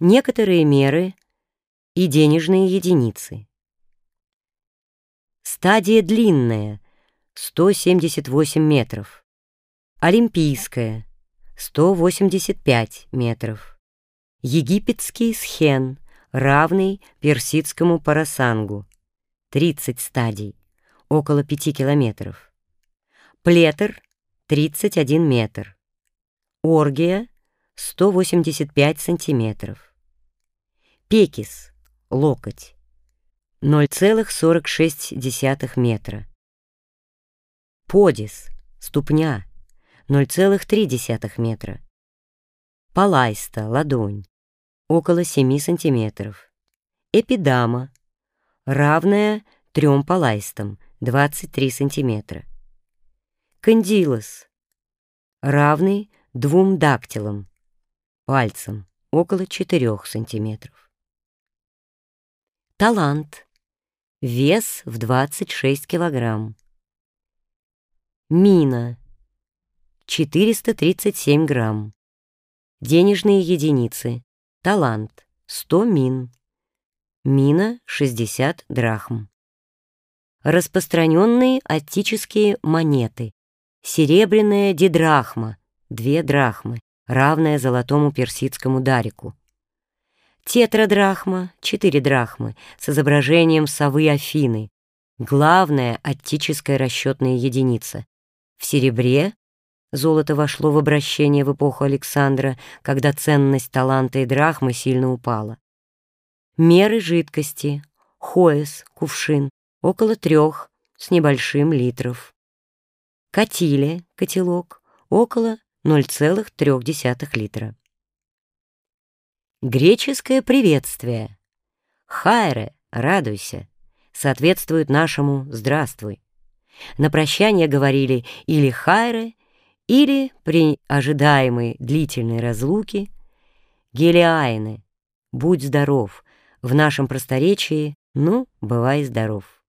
некоторые меры и денежные единицы. Стадия длинная, 178 метров. Олимпийская, 185 метров. Египетский схен, равный персидскому парасангу, 30 стадий, около 5 километров. Плетер, 31 метр. Оргия, 185 сантиметров. Пекис, локоть, 0,46 метра. Подис, ступня, 0,3 метра. Палайста, ладонь, около 7 сантиметров. Эпидама, равная трем палайстам, 23 сантиметра. Кандилос, равный двум дактилам, пальцам, около 4 сантиметров. Талант. Вес в 26 килограмм. Мина. 437 грамм. Денежные единицы. Талант. 100 мин. Мина 60 драхм. Распространенные аттические монеты. Серебряная дидрахма. 2 драхмы, равная золотому персидскому дарику. Тетрадрахма, 4 драхмы, с изображением совы Афины. Главная аттическая расчетная единица. В серебре золото вошло в обращение в эпоху Александра, когда ценность таланта и драхмы сильно упала. Меры жидкости. Хоэс, кувшин, около трех с небольшим литров. Катиле, котелок, около 0,3 литра. Греческое приветствие. Хайре, радуйся, соответствует нашему «здравствуй». На прощание говорили или хайре, или при ожидаемой длительной разлуке гелиайны, будь здоров, в нашем просторечии, ну, бывай здоров.